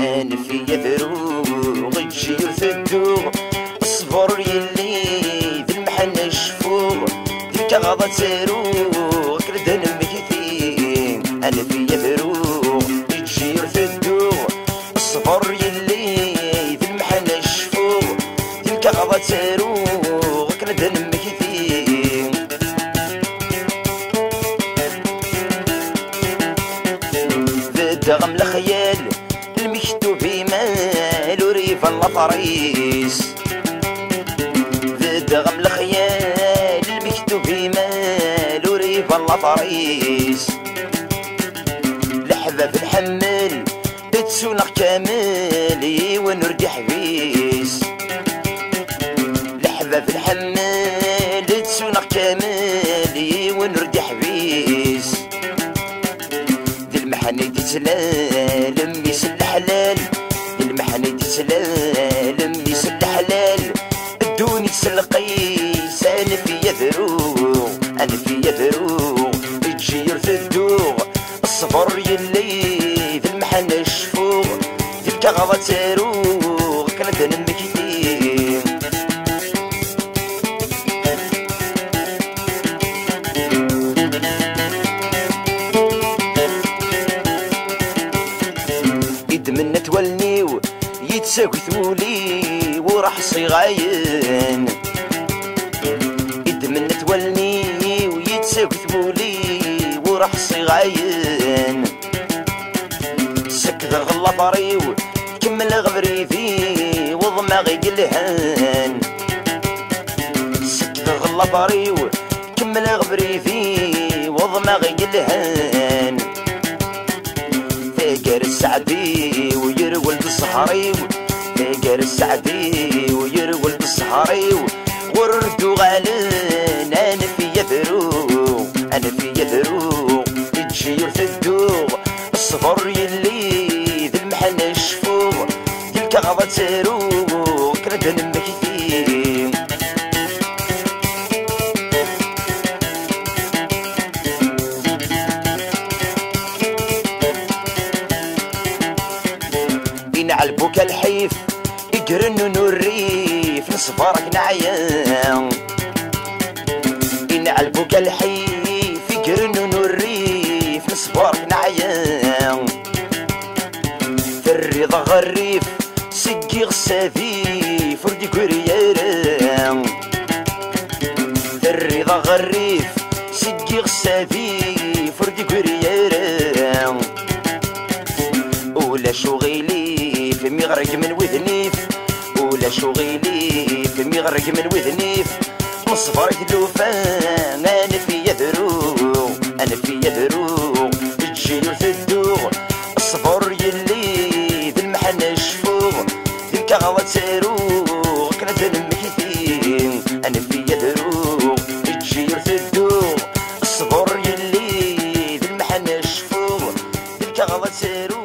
أنا في يذروغ تجي ثدوغ الصبر يلي ذي المحن شفوغ ذيك غضا تروغ كردن مكثين أنا في يذروغ تجي ثدوغ الصبر يلي ذي المحن شفوغ ذيك غضا تروغ كردن مكثين دغم الخيال المكتوب وريف الطريس دغم الخيال المكتوب مال وريف الطريس لحظة في الحمل تسونق كامل ونردي حبيس لحظة في الحمل تسونق كامل ونردي حبيس المحني تسلالم يسل حلال المحني تسلالم يذروغ في يذروغ تجي يرث الدوغ الصفر يلي في المحنة شفوغ في الكغضة تروغ كانت نمك كتير يدمنا تولنيو يتساوي ثولي وراح صغاين. ثولي وراح صغاين سكت الغلا طريو كمل غبريثي وضماغي قلهان سكت الغلا طريو كمل غبريثي وضماغي قلهان فقر السعدي ويرول بالصحري فقر السعدي ويرول بالصحري وردو غالن الصفر يلي ذي المحن شفوغ تلك غضا تروغ كردن مكثير ينعلبوك الحيف يقرن الريف نصبرك نعيان. ينعلبوك الحيف الرضا غريف سقي غسافي فردي كورياران في الرضا غريف سقي غسافي فردي كورياران ولا شغيلي في مغرق من وذنيف ولا شغيلي في مغرق من وذنيف مصفر كلوفان أنبي يدرو يجي يرتدو الصبر يلي المحنة شفو بالكغضة سيرو